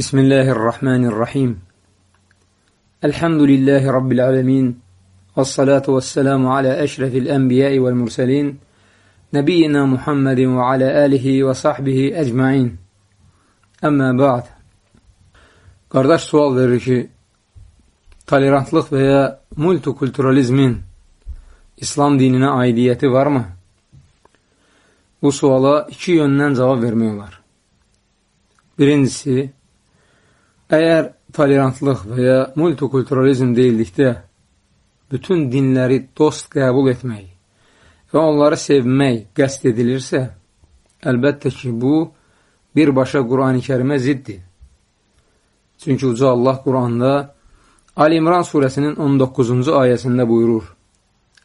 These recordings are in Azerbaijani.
Bismillahirrahmanirrahim. Elhamdülillahi Rabbil alemin. Vessalatu vesselamu ala əşrefil ənbiyai vəl mürsəlin. Nəbiyyina Muhammedin və alə alihi və sahbihi əcmain. Əmmə ba'd. Qardaş sual verir ki, tolerantlıq və ya multikulturalizmin İslam dininə aidiyyəti varmı? Bu suala iki yöndən cavab vermək olar. Birincisi, Əgər tolerantlıq və ya multikulturalizm deyildikdə, bütün dinləri dost qəbul etmək və onları sevmək qəst edilirsə, əlbəttə ki, bu, birbaşa Quran-ı kərimə ziddir. Çünki Uca Allah Quranda Ali İmran surəsinin 19-cu ayəsində buyurur,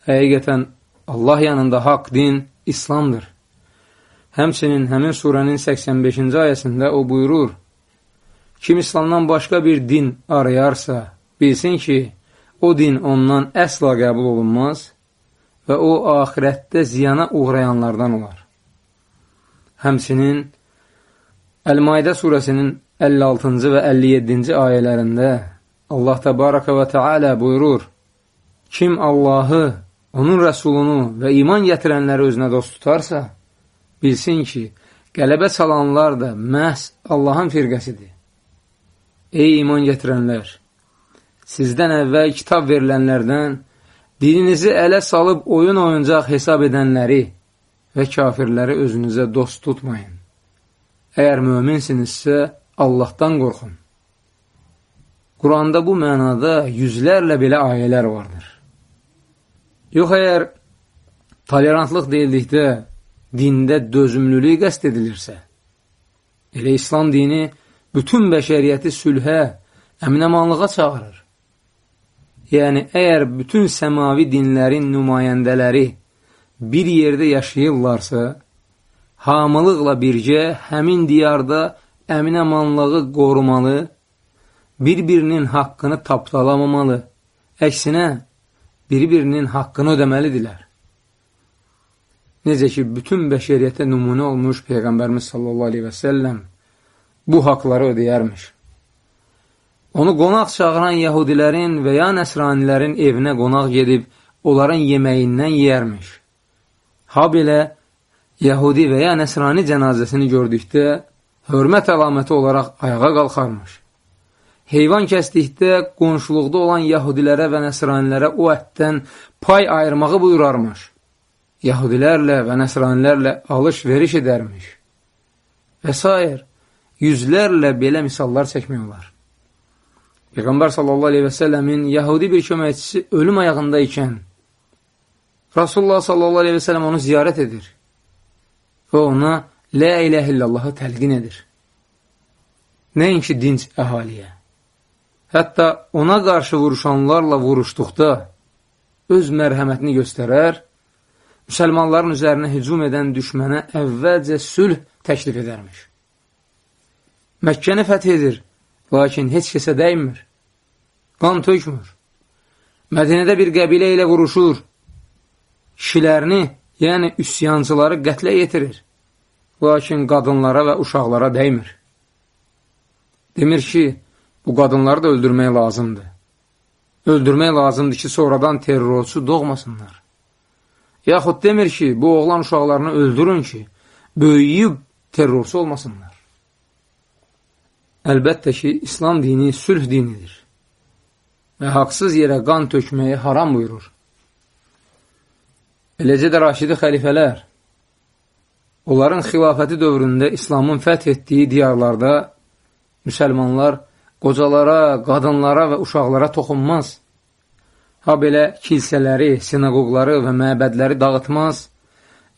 Həqiqətən Allah yanında haqq din İslamdır. Həmçinin həmin surənin 85-ci ayəsində o buyurur, Kim İslamdan başqa bir din arayarsa, bilsin ki, o din ondan əsla qəbul olunmaz və o, ahirətdə ziyana uğrayanlardan olar. Həmsinin Əl-Maidə surəsinin 56-cı və 57-ci ayələrində Allah təbarəkə və təalə buyurur, Kim Allahı, onun rəsulunu və iman gətirənləri özünə dost tutarsa, bilsin ki, qələbə çalanlar da məhz Allahın firqəsidir. Ey iman gətirənlər! Sizdən əvvəl kitab verilənlərdən dilinizi ələ salıb oyun oyuncaq hesab edənləri və kafirləri özünüzə dost tutmayın. Əgər möminsinizsə, Allahdan qorxun. Quranda bu mənada yüzlərlə belə ayələr vardır. Yox, əgər tolerantlıq deyildikdə dində dözümlülük qəst edilirsə, elə İslam dini bütün bəşəriyyəti sülhə, əminəmanlığa çağırır. Yəni, əgər bütün səmavi dinlərin nümayəndələri bir yerdə yaşayırlarsa, hamılıqla bircə həmin diyarda əminəmanlığı qorumalı, bir-birinin haqqını tapdalamamalı, əksinə, bir-birinin haqqını ödəməlidirlər. Necə ki, bütün bəşəriyyətə nümunə olmuş Peyğəmbərimiz sallallahu aleyhi və səlləm bu haqları ödəyərmiş. Onu qonaq çağıran yəhudilərin və ya nəsranilərin evinə qonaq gedib, onların yeməyindən yeyərmiş. Ha belə, yəhudi və ya nəsrani cənazəsini gördükdə, hörmət əlaməti olaraq ayağa qalxarmış. Heyvan kəsdikdə qonşuluqda olan yəhudilərə və nəsranilərə o ətdən pay ayırmağı buyurarmış. Yəhudilərlə və nəsranilərlə alış-veriş edərmiş. Və s yüzlərlə belə misallar çəkmək olar. Peyğəmbər sallallahu aleyhi və səlləmin yəhudi bir köməkçisi ölüm ayağında ikən Rasulullah sallallahu aleyhi və səlləm onu ziyarət edir və ona Lə iləh illallahı təlqin edir. Nəinki dinc əhaliyə. Hətta ona qarşı vuruşanlarla vuruşduqda öz mərhəmətini göstərər, müsəlmanların üzərinə hücum edən düşmənə əvvəlcə sülh təklif edərmiş. Məkkəni fəth edir, lakin heç kəsə dəymir. Qan tökmür. Mədinədə bir qəbilə ilə vuruşur. Kişilərini, yəni üsyancıları qətlə yetirir. Lakin qadınlara və uşaqlara dəymir. Demir ki, bu qadınları da öldürmək lazımdır. Öldürmək lazımdır ki, sonradan terrorçu doğmasınlar. Yaxud demir ki, bu oğlan uşaqlarını öldürün ki, böyüyüb terrorçu olmasınlar. Əlbəttə ki, İslam dini sülh dinidir və haqsız yerə qan tökməyi haram buyurur. Eləcə də Raşidi xəlifələr, onların xilafəti dövründə İslamın fəth etdiyi diyarlarda müsəlmanlar qocalara, qadınlara və uşaqlara toxunmaz. Ha belə kilsələri, sinagogları və məbədləri dağıtmaz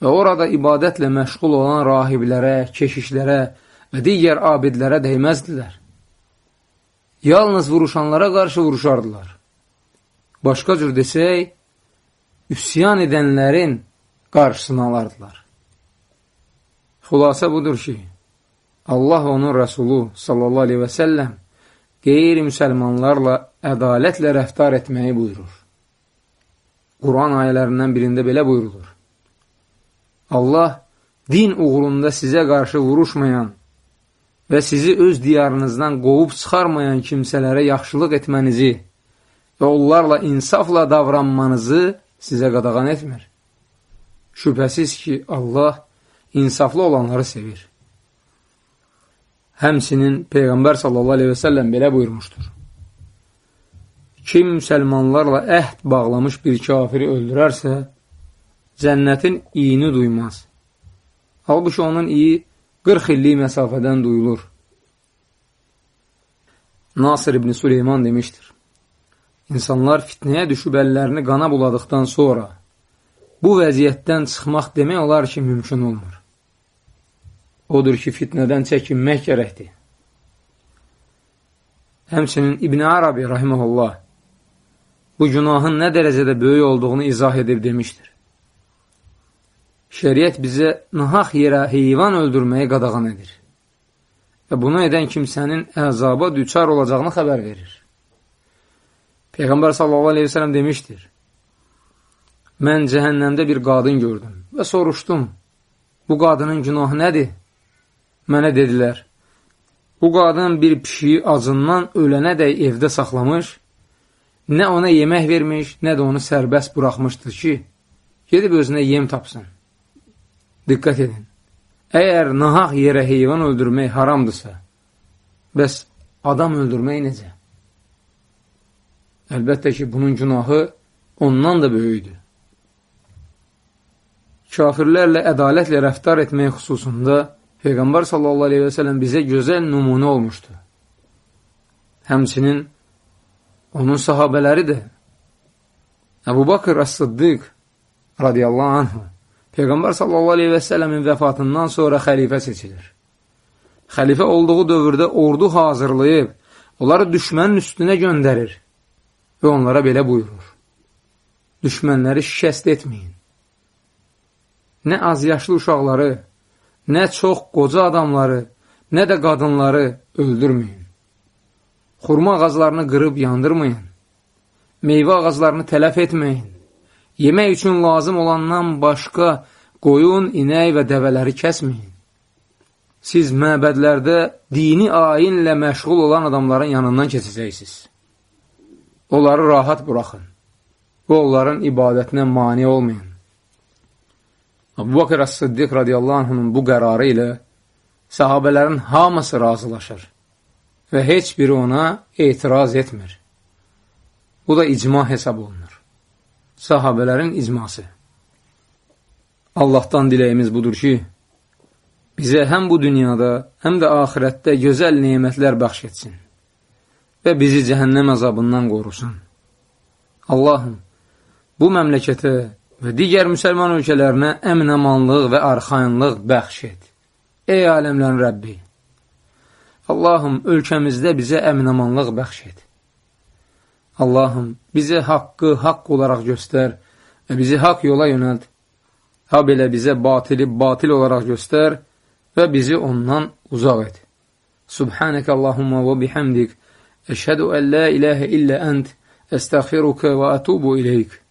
və orada ibadətlə məşğul olan rahiblərə, keşişlərə, və digər abidlərə dəyməzdilər. Yalnız vuruşanlara qarşı vuruşardılar. Başqa cür desək, üsyan edənlərin qarşısını alardılar. Xülasə budur ki, Allah onun Rəsulu sallallahu aleyhi və səlləm qeyri-müsəlmanlarla ədalətlə rəftar etməyi buyurur. Quran ayələrindən birində belə buyurulur. Allah din uğrunda sizə qarşı vuruşmayan və sizi öz diyarınızdan qovub çıxarmayan kimsələrə yaxşılıq etmənizi və onlarla insafla davranmanızı sizə qadağan etmir. Şübhəsiz ki, Allah insaflı olanları sevir. Həmsinin Peyğəmbər sallallahu aleyhi və səlləm belə buyurmuşdur. Kim müsəlmanlarla əhd bağlamış bir kafiri öldürərsə, cənnətin iyini duymaz. Halbuki onun iyi 40 illik məsafədən duyulur. Nasir ibn Süleyman demişdir. İnsanlar fitnəyə düşüb əllərini qana buladıqdan sonra bu vəziyyətdən çıxmaq demək olar ki, mümkün olmur. Odur ki, fitnədən çəkinmək gərəkdir. Həmçinin İbn Arabi rahiməhullah bu günahın nə dərəcədə böyük olduğunu izah edib demişdir. Şəriət bizə nahaq yerə heyvan öldürməyi qadağan edir və bunu edən kimsənin əzaba düçar olacağını xəbər verir. Peyğəmbər sallallahu aleyhi ve sellem demişdir, mən cəhənnəmdə bir qadın gördüm və soruşdum, bu qadının günahı nədir? Mənə dedilər, bu qadın bir pişiyi acından ölənə dək evdə saxlamış, nə ona yemək vermiş, nə də onu sərbəst buraxmışdır ki, gedib özünə yem tapsın. Diqqət edin, əgər nahaq yerə heyvan öldürmək haramdırsa, bəs adam öldürmək necə? Əlbəttə ki, bunun günahı ondan da böyükdür. Kafirlərlə ədalətlə rəftar etmək xüsusunda Peyğəmbər sallallahu aleyhi və sələm bizə gözəl nümunə olmuşdu. Həmçinin onun sahabələri də Əbu Bakır Əs-Sıddiq radiyallahu anhu Peyğəmbər sələmin vəfatından sonra xəlifə seçilir. Xəlifə olduğu dövrdə ordu hazırlayıb, onları düşmənin üstünə göndərir və onlara belə buyurur. Düşmənləri şikəst etməyin. Nə az yaşlı uşaqları, nə çox qoca adamları, nə də qadınları öldürməyin. Xurma ağaclarını qırıb yandırmayın. Meyvə ağaclarını tələf etməyin. Yemək üçün lazım olandan başqa qoyun, inək və dəvələri kəsməyin. Siz məbədlərdə dini ayinlə məşğul olan adamların yanından keçəcəksiniz. Onları rahat buraxın və onların ibadətinə mani olmayın. Abu Bakır As-Siddiq radiyallahu anhunun bu qərarı ilə sahabələrin hamısı razılaşır və heç biri ona etiraz etmir. Bu da icma hesab olunur. Sahabələrin icması. Allahdan diləyimiz budur ki, bizə həm bu dünyada, həm də ahirətdə gözəl neymətlər bəxş etsin və bizi cəhənnəm əzabından qorusun. Allahım, bu məmləkətə və digər müsəlman ölkələrinə əminəmanlıq və arxayınlıq bəxş et. Ey aləmlərin Rəbbi! Allahım, ölkəmizdə bizə əminəmanlıq bəxş et. Allahım, bizə haqqı haqq olaraq göstər və bizi haqq yola yönəld. Ha belə bizə batili batil olaraq göstər və bizi ondan uzaq et. Subhanəkə Allahumma və bihamdik. Əşhədu ən la iləhə illə ənd, əstəğfiruka və ətubu iləyik.